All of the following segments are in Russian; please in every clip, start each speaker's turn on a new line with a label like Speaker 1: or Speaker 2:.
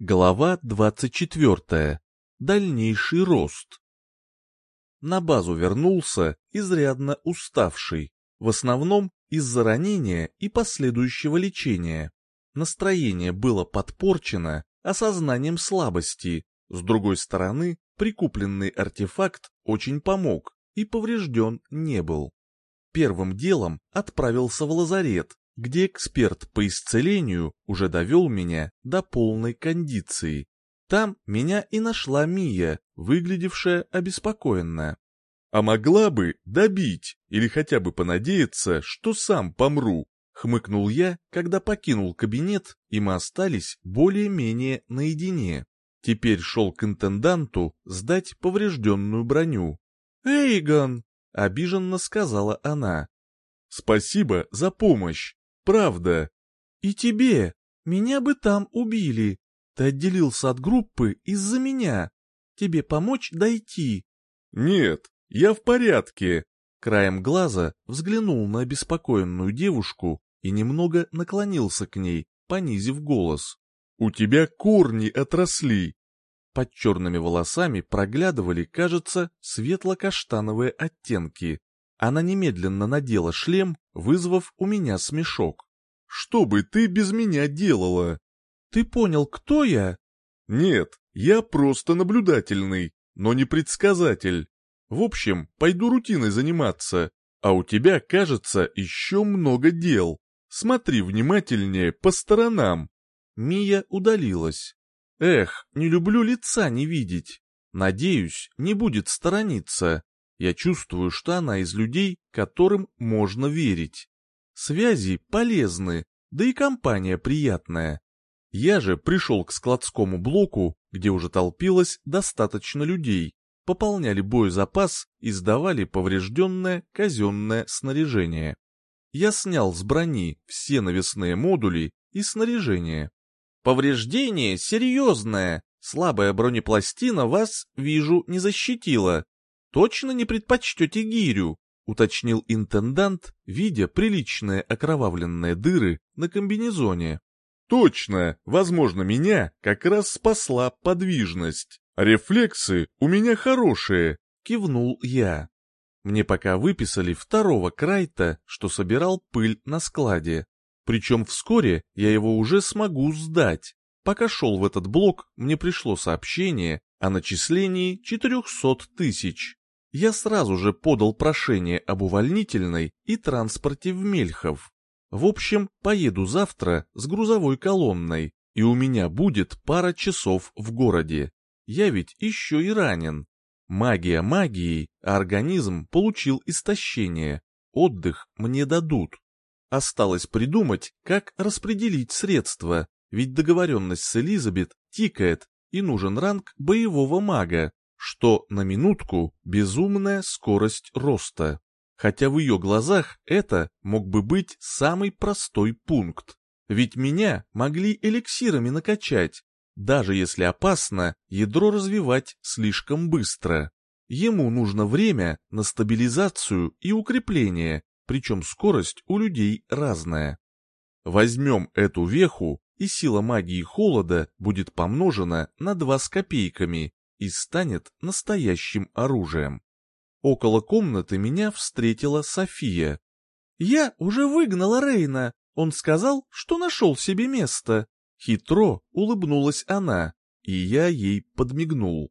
Speaker 1: Глава 24. Дальнейший рост. На базу вернулся, изрядно уставший, в основном из-за ранения и последующего лечения. Настроение было подпорчено осознанием слабости, с другой стороны, прикупленный артефакт очень помог и поврежден не был. Первым делом отправился в лазарет, где эксперт по исцелению уже довел меня до полной кондиции. Там меня и нашла Мия, выглядевшая обеспокоенно. «А могла бы добить или хотя бы понадеяться, что сам помру», — хмыкнул я, когда покинул кабинет, и мы остались более-менее наедине. Теперь шел к интенданту сдать поврежденную броню. «Эйгон!» — обиженно сказала она. «Спасибо за помощь!» Правда. И тебе, меня бы там убили. Ты отделился от группы из-за меня. Тебе помочь дойти? Нет, я в порядке. Краем глаза взглянул на обеспокоенную девушку и немного наклонился к ней, понизив голос. «У тебя корни отросли!» Под черными волосами проглядывали, кажется, светло-каштановые оттенки. Она немедленно надела шлем, вызвав у меня смешок. «Что бы ты без меня делала?» «Ты понял, кто я?» «Нет, я просто наблюдательный, но не предсказатель. В общем, пойду рутиной заниматься, а у тебя, кажется, еще много дел. Смотри внимательнее по сторонам». Мия удалилась. «Эх, не люблю лица не видеть. Надеюсь, не будет сторониться. Я чувствую, что она из людей, которым можно верить. Связи полезны, да и компания приятная. Я же пришел к складскому блоку, где уже толпилось достаточно людей, пополняли боезапас и сдавали поврежденное казенное снаряжение. Я снял с брони все навесные модули и снаряжение. Повреждение серьезное, слабая бронепластина вас, вижу, не защитила, точно не предпочтете гирю?» — уточнил интендант, видя приличные окровавленные дыры на комбинезоне. «Точно, возможно, меня как раз спасла подвижность. Рефлексы у меня хорошие», — кивнул я. Мне пока выписали второго Крайта, что собирал пыль на складе. Причем вскоре я его уже смогу сдать. Пока шел в этот блок, мне пришло сообщение о начислении 400 тысяч я сразу же подал прошение об увольнительной и транспорте в Мельхов. В общем, поеду завтра с грузовой колонной, и у меня будет пара часов в городе. Я ведь еще и ранен. Магия магией, а организм получил истощение. Отдых мне дадут. Осталось придумать, как распределить средства, ведь договоренность с Элизабет тикает, и нужен ранг боевого мага, что на минутку безумная скорость роста. Хотя в ее глазах это мог бы быть самый простой пункт. Ведь меня могли эликсирами накачать, даже если опасно ядро развивать слишком быстро. Ему нужно время на стабилизацию и укрепление, причем скорость у людей разная. Возьмем эту веху, и сила магии холода будет помножена на 2 с копейками, и станет настоящим оружием. Около комнаты меня встретила София. «Я уже выгнала Рейна, он сказал, что нашел себе место». Хитро улыбнулась она, и я ей подмигнул.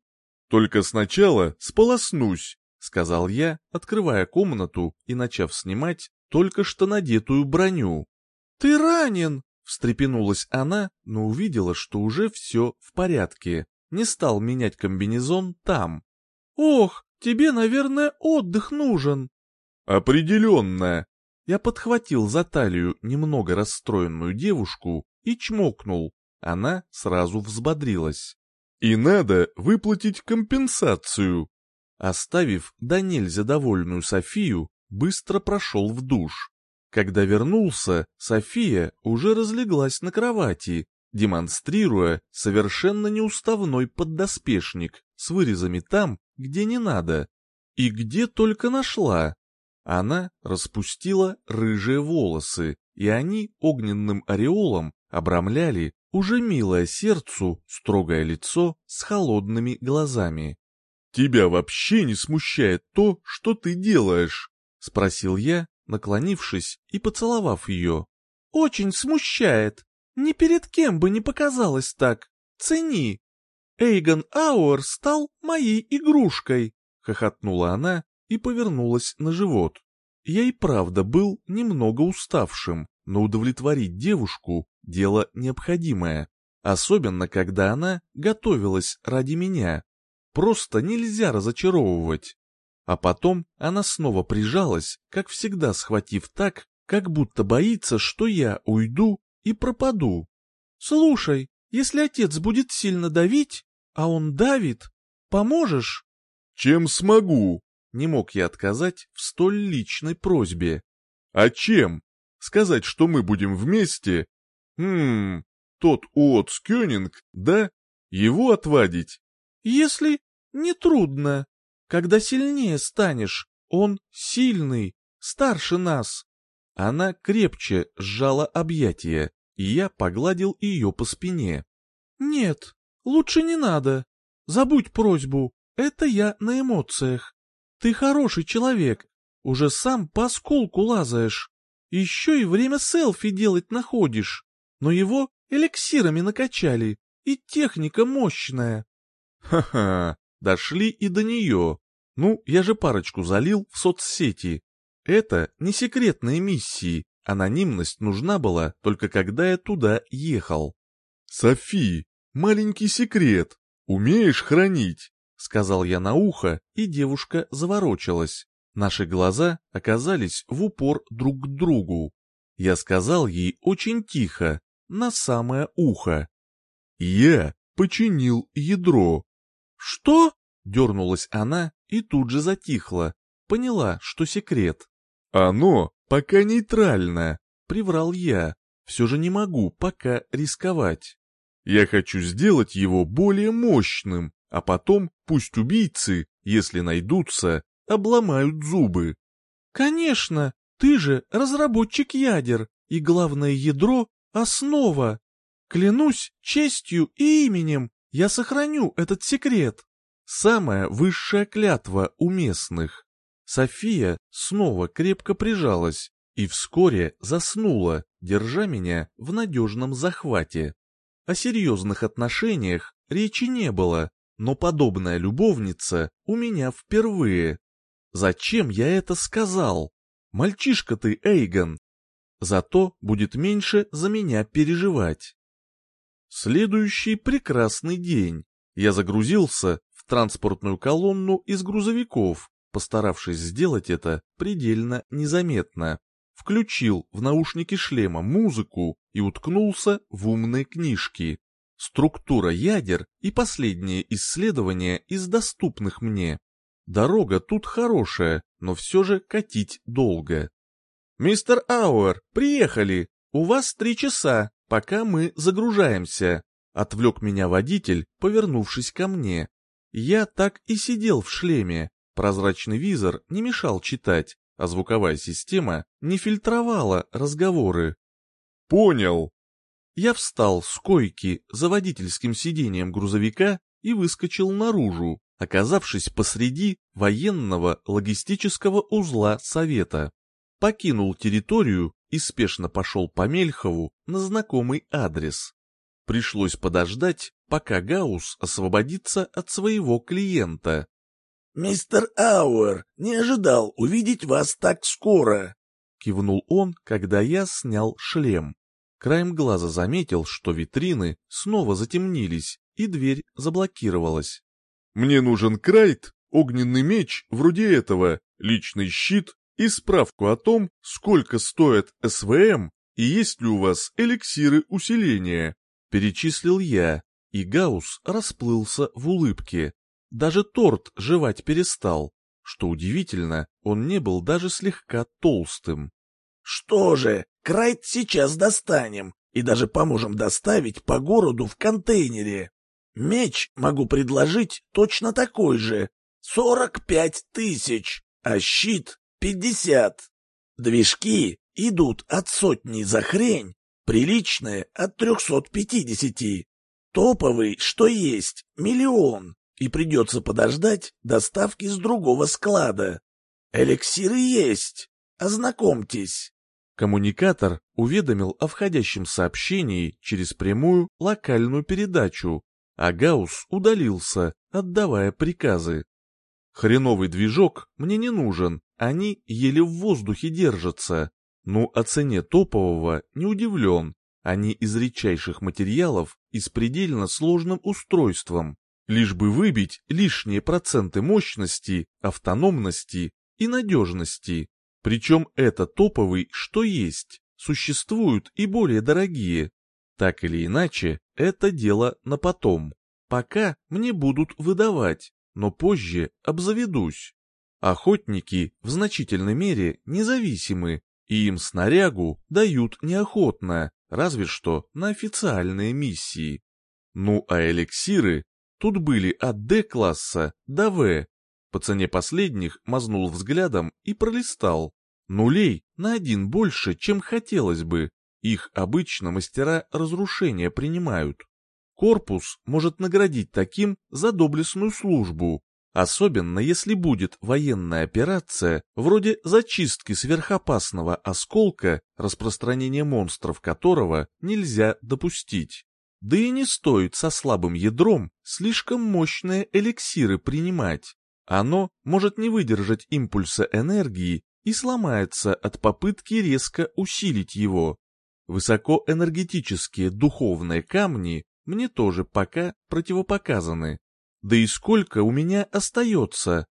Speaker 1: «Только сначала сполоснусь», — сказал я, открывая комнату и начав снимать только что надетую броню. «Ты ранен!» — встрепенулась она, но увидела, что уже все в порядке не стал менять комбинезон там. «Ох, тебе, наверное, отдых нужен». «Определенно». Я подхватил за талию немного расстроенную девушку и чмокнул. Она сразу взбодрилась. «И надо выплатить компенсацию». Оставив до нельзя довольную Софию, быстро прошел в душ. Когда вернулся, София уже разлеглась на кровати, демонстрируя совершенно неуставной поддоспешник с вырезами там, где не надо. И где только нашла. Она распустила рыжие волосы, и они огненным ореолом обрамляли уже милое сердцу строгое лицо с холодными глазами. «Тебя вообще не смущает то, что ты делаешь?» — спросил я, наклонившись и поцеловав ее. «Очень смущает. Ни перед кем бы не показалось так. Цени. Эйгон Ауэр стал моей игрушкой», — хохотнула она и повернулась на живот. Я и правда был немного уставшим, но удовлетворить девушку — дело необходимое, особенно когда она готовилась ради меня. Просто нельзя разочаровывать. А потом она снова прижалась, как всегда схватив так, как будто боится, что я уйду и пропаду. «Слушай, если отец будет сильно давить, а он давит, поможешь?» «Чем смогу?» Не мог я отказать в столь личной просьбе. «А чем? Сказать, что мы будем вместе? Хм, тот Уотс Кёнинг, да? Его отвадить?» «Если не трудно. Когда сильнее станешь, он сильный, старше нас». Она крепче сжала объятия, и я погладил ее по спине. «Нет, лучше не надо. Забудь просьбу, это я на эмоциях. Ты хороший человек, уже сам по осколку лазаешь. Еще и время селфи делать находишь. Но его эликсирами накачали, и техника мощная. Ха-ха, дошли и до нее. Ну, я же парочку залил в соцсети. Это не секретные миссии, анонимность нужна была только когда я туда ехал. Софи, маленький секрет, умеешь хранить? — сказал я на ухо, и девушка заворочилась. Наши глаза оказались в упор друг к другу. Я сказал ей очень тихо, на самое ухо. «Я починил ядро». «Что?» — дернулась она и тут же затихла. Поняла, что секрет. «Оно пока нейтрально», — приврал я. «Все же не могу пока рисковать. Я хочу сделать его более мощным, а потом пусть убийцы, если найдутся, обломают зубы. Конечно, ты же разработчик ядер, и главное ядро — основа. Клянусь честью и именем, я сохраню этот секрет. Самая высшая клятва у местных. София снова крепко прижалась и вскоре заснула, держа меня в надежном захвате. О серьезных отношениях речи не было, но подобная любовница у меня впервые. Зачем я это сказал? Мальчишка ты, Эйгон. Зато будет меньше за меня переживать. Следующий прекрасный день. Я загрузился в транспортную колонну из грузовиков, постаравшись сделать это предельно незаметно. Включил в наушники шлема музыку и уткнулся в умные книжки структура ядер и последние исследования из доступных мне. Дорога тут хорошая, но все же катить долго. «Мистер Ауэр, приехали! У вас три часа, пока мы загружаемся», — отвлек меня водитель, повернувшись ко мне. Я так и сидел в шлеме, прозрачный визор не мешал читать, а звуковая система не фильтровала разговоры. «Понял», я встал с койки за водительским сиденьем грузовика и выскочил наружу, оказавшись посреди военного логистического узла Совета. Покинул территорию и спешно пошел по Мельхову на знакомый адрес. Пришлось подождать, пока Гаус освободится от своего клиента.
Speaker 2: «Мистер Ауэр, не ожидал увидеть вас так скоро», — кивнул он, когда я снял шлем.
Speaker 1: Краем глаза заметил, что витрины снова затемнились, и дверь заблокировалась. «Мне нужен крайт, огненный меч вроде этого, личный щит и справку о том, сколько стоит СВМ и есть ли у вас эликсиры усиления», — перечислил я, и Гаус расплылся в улыбке. Даже торт жевать перестал. Что удивительно, он не был даже слегка толстым.
Speaker 2: «Что же, Крайт сейчас достанем и даже поможем доставить по городу в контейнере. Меч могу предложить точно такой же. Сорок пять тысяч, а щит — пятьдесят. Движки идут от сотни за хрень, Приличное от 350. Топовый, что есть, миллион. И придется подождать доставки с другого склада. Эликсиры есть. Ознакомьтесь.
Speaker 1: Коммуникатор уведомил о входящем сообщении через прямую локальную передачу, а Гаус удалился, отдавая приказы. Хреновый движок мне не нужен, они еле в воздухе держатся. Ну, о цене топового не удивлен. Они из редчайших материалов и с предельно сложным устройством, лишь бы выбить лишние проценты мощности, автономности и надежности. Причем это топовый, что есть, существуют и более дорогие. Так или иначе, это дело на потом. Пока мне будут выдавать, но позже обзаведусь. Охотники в значительной мере независимы, и им снарягу дают неохотно, разве что на официальные миссии. Ну а эликсиры тут были от D-класса до В. По цене последних мазнул взглядом и пролистал. Нулей на один больше, чем хотелось бы. Их обычно мастера разрушения принимают. Корпус может наградить таким за доблестную службу, особенно если будет военная операция вроде зачистки сверхопасного осколка, распространение монстров которого нельзя допустить. Да и не стоит со слабым ядром слишком мощные эликсиры принимать. Оно может не выдержать импульса энергии и сломается от попытки резко усилить его. Высокоэнергетические духовные камни мне тоже пока противопоказаны. Да и сколько у меня остается?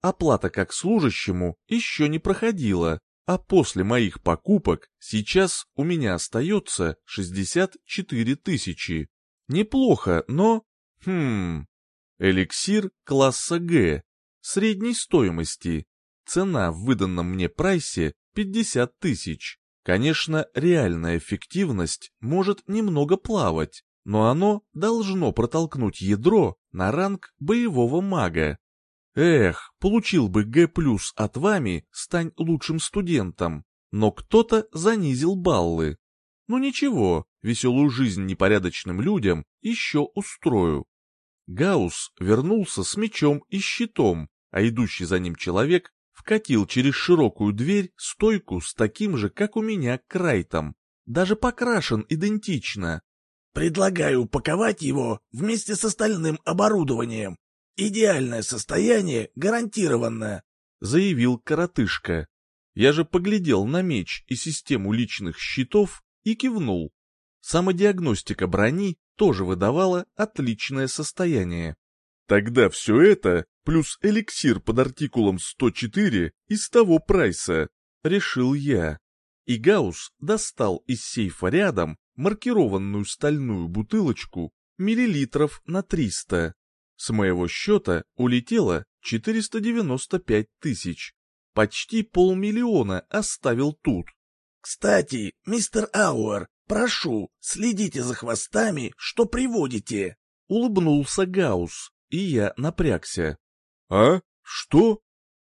Speaker 1: Оплата как служащему еще не проходила, а после моих покупок сейчас у меня остается 64 тысячи. Неплохо, но... Хм... Эликсир класса Г, средней стоимости. Цена в выданном мне прайсе 50 тысяч. Конечно, реальная эффективность может немного плавать, но оно должно протолкнуть ядро на ранг боевого мага. Эх, получил бы Г+, от вами, стань лучшим студентом, но кто-то занизил баллы. Ну ничего, веселую жизнь непорядочным людям еще устрою. Гаус вернулся с мечом и щитом, а идущий за ним человек вкатил через широкую дверь стойку с таким же, как у меня, крайтом. Даже покрашен идентично.
Speaker 2: Предлагаю упаковать его вместе с остальным оборудованием. Идеальное состояние гарантированно, —
Speaker 1: заявил коротышка. Я же поглядел на меч и систему личных щитов и кивнул. Самодиагностика брони тоже выдавала отличное состояние. Тогда все это плюс эликсир под артикулом 104 из того прайса, решил я. И Гаус достал из сейфа рядом маркированную стальную бутылочку миллилитров на 300. С моего счета улетело 495 тысяч. Почти полмиллиона оставил тут.
Speaker 2: «Кстати, мистер Ауэр, прошу, следите за хвостами, что приводите!»
Speaker 1: Улыбнулся Гаус, и я напрягся. «А? Что?»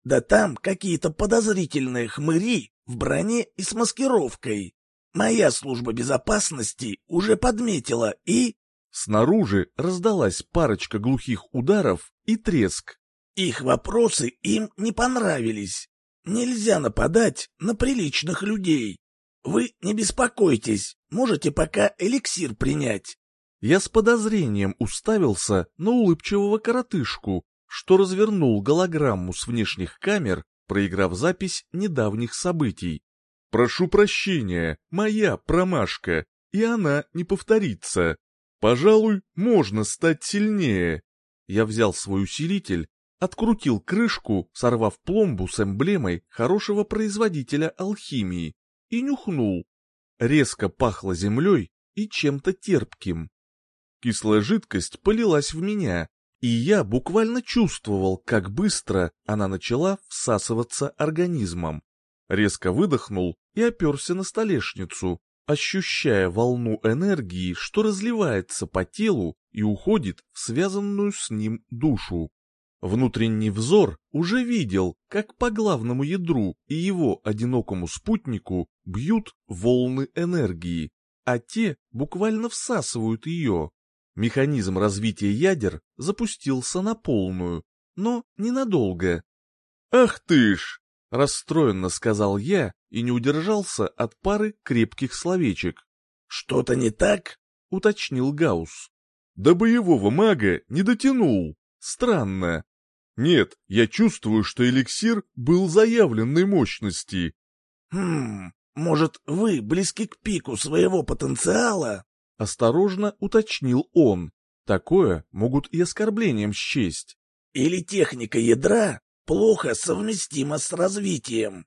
Speaker 2: «Да там какие-то подозрительные хмыри в броне и с маскировкой. Моя служба безопасности уже подметила и...
Speaker 1: Снаружи раздалась парочка глухих ударов и треск.
Speaker 2: Их вопросы им не понравились. Нельзя нападать на приличных людей. Вы не беспокойтесь, можете пока эликсир принять.
Speaker 1: Я с подозрением уставился на улыбчивого коротышку, что развернул голограмму с внешних камер, проиграв запись недавних событий. Прошу прощения, моя промашка, и она не повторится. Пожалуй, можно стать сильнее. Я взял свой усилитель, открутил крышку, сорвав пломбу с эмблемой хорошего производителя алхимии, и нюхнул. Резко пахло землей и чем-то терпким. Кислая жидкость полилась в меня, и я буквально чувствовал, как быстро она начала всасываться организмом резко выдохнул и оперся на столешницу, ощущая волну энергии, что разливается по телу и уходит в связанную с ним душу. Внутренний взор уже видел, как по главному ядру и его одинокому спутнику бьют волны энергии, а те буквально всасывают ее. Механизм развития ядер запустился на полную, но ненадолго. «Ах ты ж!» — расстроенно сказал я и не удержался от пары крепких словечек.
Speaker 2: «Что-то не так?»
Speaker 1: — уточнил Гаус. «До боевого мага не дотянул. Странно. Нет, я чувствую, что эликсир был заявленной мощности».
Speaker 2: «Хм, может, вы близки к пику своего потенциала?»
Speaker 1: — осторожно уточнил он. Такое могут и оскорблением счесть.
Speaker 2: «Или техника ядра плохо совместима с развитием?»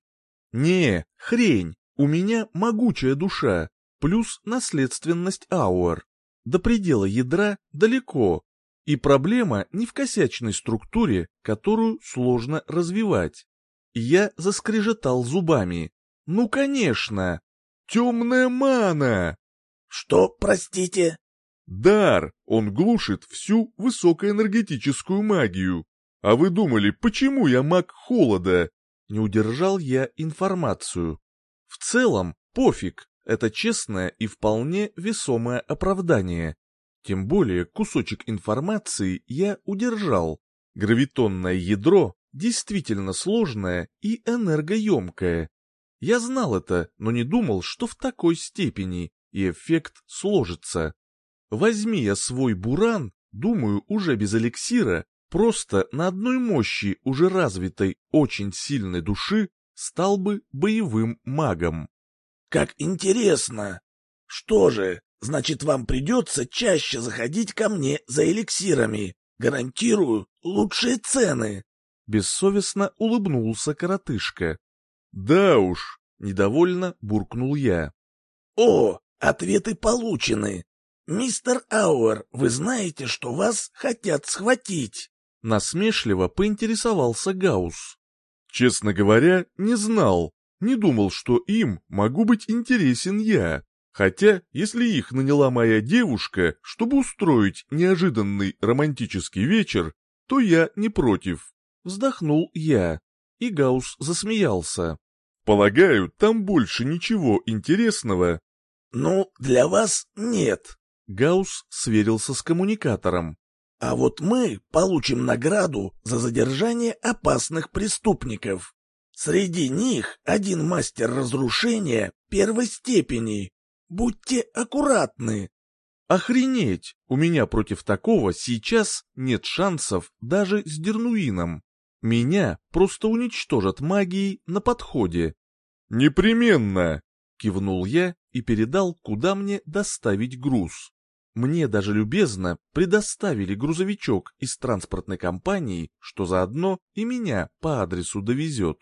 Speaker 1: «Не, хрень, у меня могучая душа, плюс наследственность ауэр. До предела ядра далеко, и проблема не в косячной структуре, которую сложно развивать. Я заскрежетал зубами. Ну, конечно! Темная мана!
Speaker 2: Что, простите?
Speaker 1: Дар, он глушит всю высокоэнергетическую магию. А вы думали, почему я маг холода? Не удержал я информацию. В целом, пофиг, это честное и вполне весомое оправдание. Тем более кусочек информации я удержал. Гравитонное ядро действительно сложное и энергоемкое. Я знал это, но не думал, что в такой степени, и эффект сложится. Возьми я свой буран, думаю, уже без эликсира, просто на одной мощи уже развитой очень сильной души стал бы боевым магом.
Speaker 2: Как интересно! Что же, значит, вам придется чаще заходить ко мне за эликсирами. Гарантирую лучшие цены.
Speaker 1: Бессовестно улыбнулся коротышка. Да уж, недовольно буркнул я.
Speaker 2: О, ответы получены. Мистер Ауэр, вы знаете, что вас хотят схватить?
Speaker 1: Насмешливо поинтересовался Гаус. Честно говоря, не знал, не думал, что им могу быть интересен я. Хотя, если их наняла моя девушка, чтобы устроить неожиданный романтический вечер, то я не против. Вздохнул я, и Гаус засмеялся. Полагаю, там больше ничего интересного.
Speaker 2: Ну, для вас нет.
Speaker 1: Гаус сверился с коммуникатором.
Speaker 2: А вот мы получим награду за задержание опасных преступников. Среди них один мастер разрушения первой степени. Будьте аккуратны.
Speaker 1: Охренеть! У меня против такого сейчас нет шансов даже с Дернуином. Меня просто уничтожат магией на подходе. Непременно! Кивнул я и передал, куда мне доставить груз. Мне даже любезно предоставили грузовичок из транспортной компании, что заодно и меня по адресу довезет.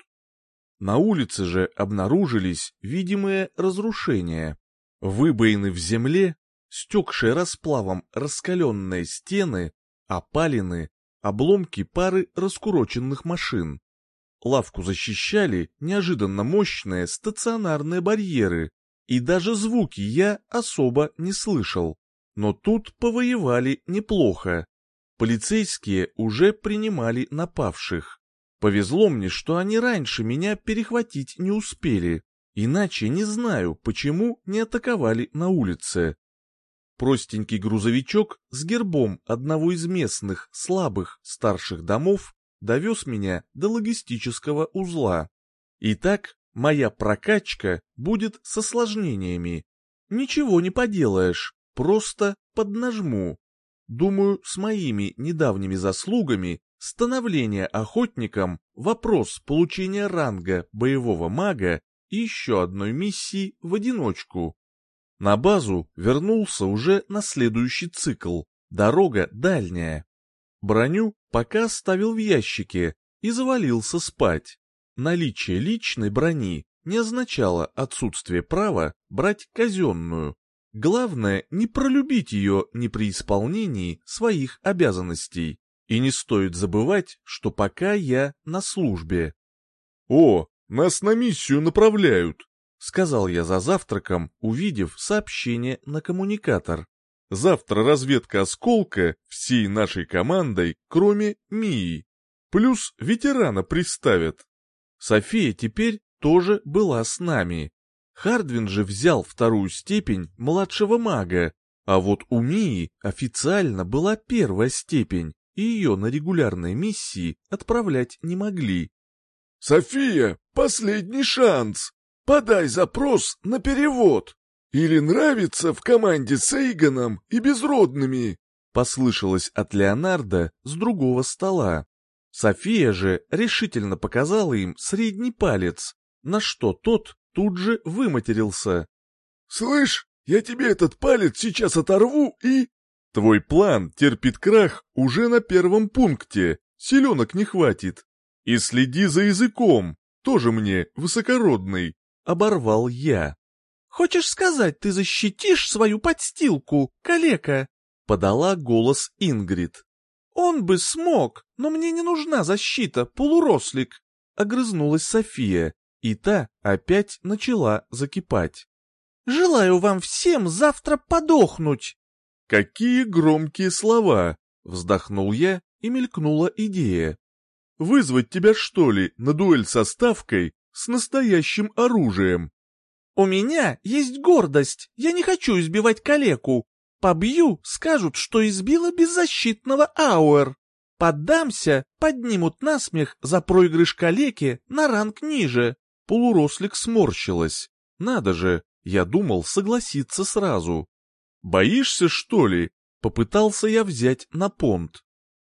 Speaker 1: На улице же обнаружились видимые разрушения. Выбоины в земле, стекшие расплавом раскаленные стены, опалины, обломки пары раскуроченных машин. Лавку защищали неожиданно мощные стационарные барьеры, и даже звуки я особо не слышал. Но тут повоевали неплохо. Полицейские уже принимали напавших. Повезло мне, что они раньше меня перехватить не успели, иначе не знаю, почему не атаковали на улице. Простенький грузовичок с гербом одного из местных слабых старших домов довез меня до логистического узла. Итак, моя прокачка будет с осложнениями. Ничего не поделаешь, просто поднажму. Думаю, с моими недавними заслугами Становление охотником – вопрос получения ранга боевого мага и еще одной миссии в одиночку. На базу вернулся уже на следующий цикл. Дорога дальняя. Броню пока оставил в ящике и завалился спать. Наличие личной брони не означало отсутствие права брать казенную. Главное не пролюбить ее ни при исполнении своих обязанностей. И не стоит забывать, что пока я на службе. «О, нас на миссию направляют», — сказал я за завтраком, увидев сообщение на коммуникатор. «Завтра разведка осколка всей нашей командой, кроме Мии. Плюс ветерана приставят. София теперь тоже была с нами. Хардвин же взял вторую степень младшего мага, а вот у Мии официально была первая степень, и ее на регулярной миссии отправлять не могли.
Speaker 3: «София, последний шанс! Подай запрос на перевод! Или нравится в команде с Эйгоном и безродными?»
Speaker 1: Послышалось от Леонардо с другого стола. София же решительно показала им средний палец, на что тот тут же выматерился.
Speaker 3: «Слышь, я тебе этот палец сейчас оторву и...»
Speaker 1: «Твой план терпит крах уже на первом пункте, селенок не хватит. И следи за языком, тоже мне высокородный», — оборвал я.
Speaker 4: «Хочешь сказать, ты защитишь свою подстилку, калека?» — подала голос Ингрид. «Он бы смог, но мне не нужна защита, полурослик», — огрызнулась София, и та опять начала закипать. «Желаю вам всем завтра подохнуть!»
Speaker 1: «Какие громкие слова!» — вздохнул я, и мелькнула идея. «Вызвать тебя, что ли, на дуэль со ставкой с настоящим оружием?»
Speaker 4: «У меня есть гордость, я не хочу избивать калеку. Побью, скажут, что избила беззащитного Ауэр. Поддамся, поднимут насмех за проигрыш калеке на ранг ниже.
Speaker 1: Полурослик сморщилась. Надо же, я думал согласиться сразу. «Боишься, что ли?» — попытался я взять на понт.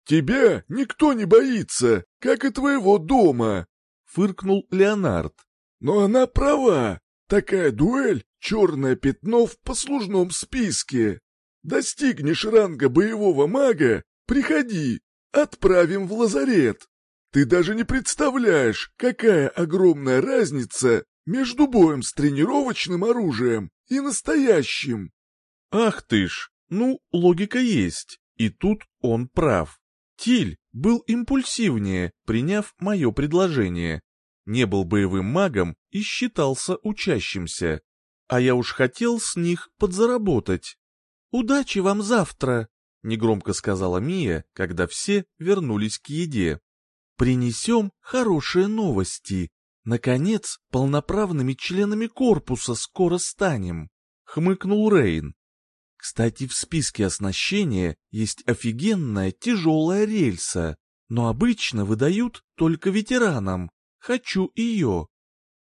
Speaker 3: «Тебя никто не боится, как и твоего дома!» — фыркнул Леонард. «Но она права. Такая дуэль — черное пятно в послужном списке. Достигнешь ранга боевого мага — приходи, отправим в лазарет. Ты даже не представляешь, какая огромная разница между боем с тренировочным оружием и настоящим.
Speaker 1: Ах ты ж, ну, логика есть, и тут он прав. Тиль был импульсивнее, приняв мое предложение. Не был боевым магом и считался учащимся. А я уж хотел с них подзаработать. «Удачи вам завтра!» — негромко сказала Мия, когда все вернулись к еде. Принесем хорошие новости. Наконец, полноправными членами корпуса скоро станем, хмыкнул Рейн. Кстати, в списке оснащения есть офигенная тяжелая рельса, но обычно выдают только ветеранам. Хочу ее.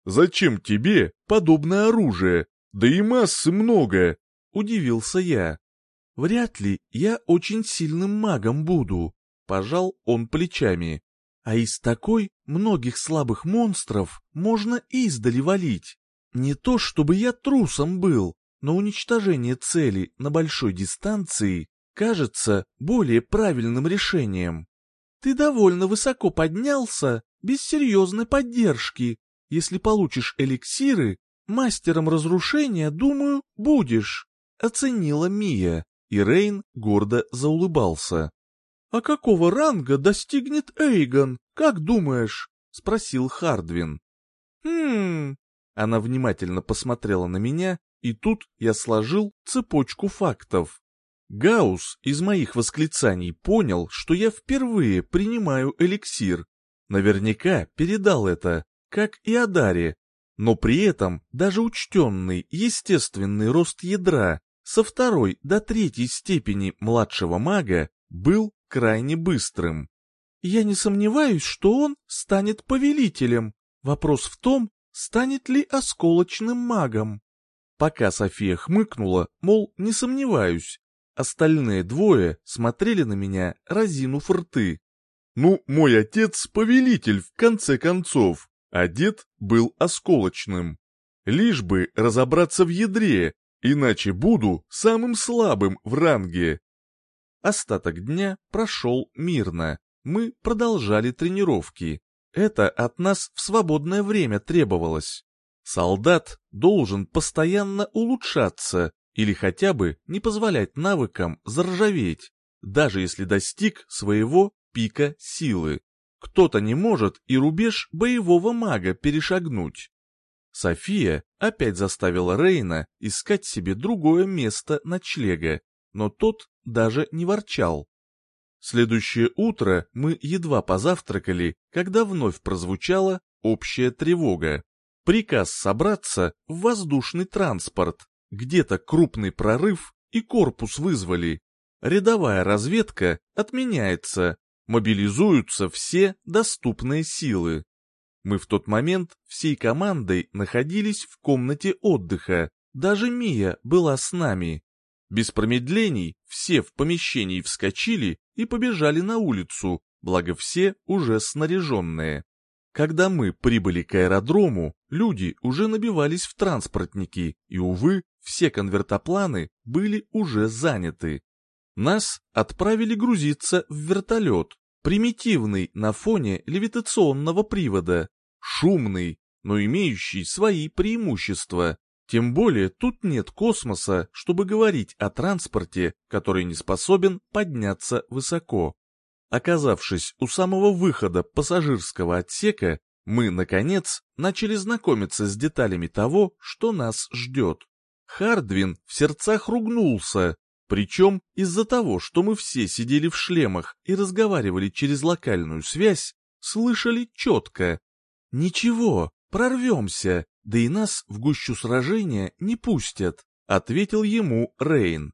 Speaker 3: Зачем тебе подобное оружие? Да и массы много,
Speaker 1: удивился я. Вряд ли я очень сильным магом буду, пожал он плечами. А из такой многих слабых монстров можно издали валить. Не то чтобы я трусом был, но уничтожение цели на большой дистанции кажется более правильным решением. Ты довольно высоко поднялся, без серьезной поддержки. Если получишь эликсиры, мастером разрушения, думаю, будешь, — оценила Мия, и Рейн гордо заулыбался. «А какого ранга достигнет Эйгон, как думаешь?» — спросил Хардвин. «Хм...» Она внимательно посмотрела на меня, и тут я сложил цепочку фактов. Гаус из моих восклицаний понял, что я впервые принимаю эликсир. Наверняка передал это, как и Адаре, но при этом даже учтенный естественный рост ядра со второй до третьей степени младшего мага был крайне быстрым. Я не сомневаюсь, что он станет повелителем. Вопрос в том, станет ли осколочным магом. Пока София хмыкнула, мол, не сомневаюсь, остальные двое смотрели на меня, разинув рты. Ну, мой отец повелитель, в конце концов, а дед был осколочным. Лишь бы разобраться в ядре, иначе буду самым слабым в ранге. Остаток дня прошел мирно. Мы продолжали тренировки. Это от нас в свободное время требовалось. Солдат должен постоянно улучшаться или хотя бы не позволять навыкам заржаветь, даже если достиг своего пика силы. Кто-то не может и рубеж боевого мага перешагнуть. София опять заставила Рейна искать себе другое место ночлега, но тот даже не ворчал. Следующее утро мы едва позавтракали, когда вновь прозвучала общая тревога. Приказ собраться в воздушный транспорт. Где-то крупный прорыв и корпус вызвали. Рядовая разведка отменяется. Мобилизуются все доступные силы. Мы в тот момент всей командой находились в комнате отдыха. Даже Мия была с нами. Без промедлений все в помещении вскочили и побежали на улицу, благо все уже снаряженные. Когда мы прибыли к аэродрому, люди уже набивались в транспортники, и, увы, все конвертопланы были уже заняты. Нас отправили грузиться в вертолет, примитивный на фоне левитационного привода, шумный, но имеющий свои преимущества. Тем более тут нет космоса, чтобы говорить о транспорте, который не способен подняться высоко. Оказавшись у самого выхода пассажирского отсека, мы, наконец, начали знакомиться с деталями того, что нас ждет. Хардвин в сердцах ругнулся, причем из-за того, что мы все сидели в шлемах и разговаривали через локальную связь, слышали четко. «Ничего, прорвемся, да и нас в гущу сражения не пустят», — ответил ему Рейн.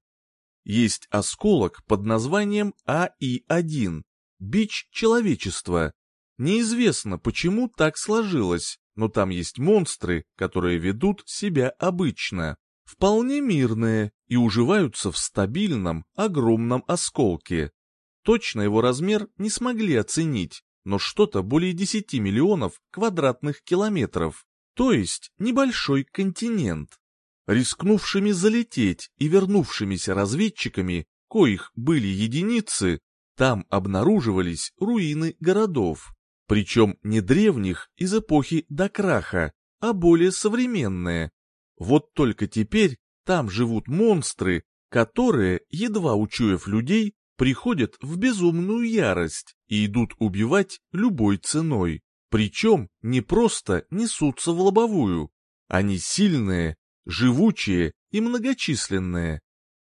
Speaker 1: Есть осколок под названием АИ-1, бич человечества. Неизвестно, почему так сложилось, но там есть монстры, которые ведут себя обычно, вполне мирные и уживаются в стабильном, огромном осколке. Точно его размер не смогли оценить, но что-то более 10 миллионов квадратных километров, то есть небольшой континент. Рискнувшими залететь и вернувшимися разведчиками, коих были единицы, там обнаруживались руины городов, причем не древних из эпохи до краха, а более современные. Вот только теперь там живут монстры, которые, едва учуяв людей, приходят в безумную ярость и идут убивать любой ценой. Причем не просто несутся в лобовую. Они сильные, живучие и многочисленные.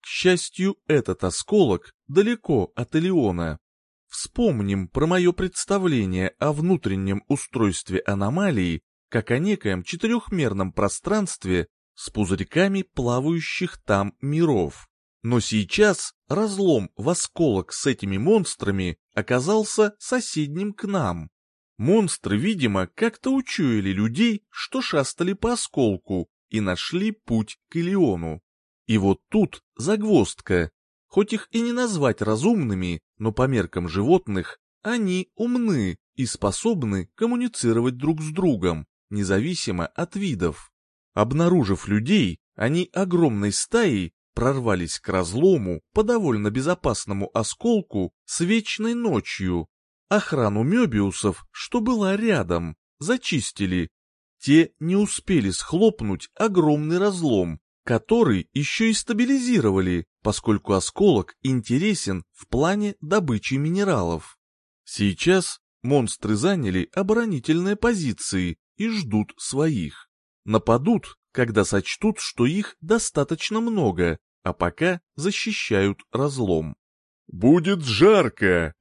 Speaker 1: К счастью, этот осколок далеко от Элеона. Вспомним про мое представление о внутреннем устройстве аномалии, как о некоем четырехмерном пространстве с пузырьками плавающих там миров. Но сейчас разлом в осколок с этими монстрами оказался соседним к нам. Монстры, видимо, как-то учуяли людей, что шастали по осколку, и нашли путь к Илиону. И вот тут загвоздка. Хоть их и не назвать разумными, но по меркам животных они умны и способны коммуницировать друг с другом, независимо от видов. Обнаружив людей, они огромной стаей прорвались к разлому по довольно безопасному осколку с вечной ночью. Охрану Мёбиусов, что была рядом, зачистили. Те не успели схлопнуть огромный разлом, который еще и стабилизировали, поскольку осколок интересен в плане добычи минералов. Сейчас монстры заняли оборонительные позиции и ждут своих. Нападут, когда сочтут, что их достаточно много, а пока защищают разлом.
Speaker 3: «Будет жарко,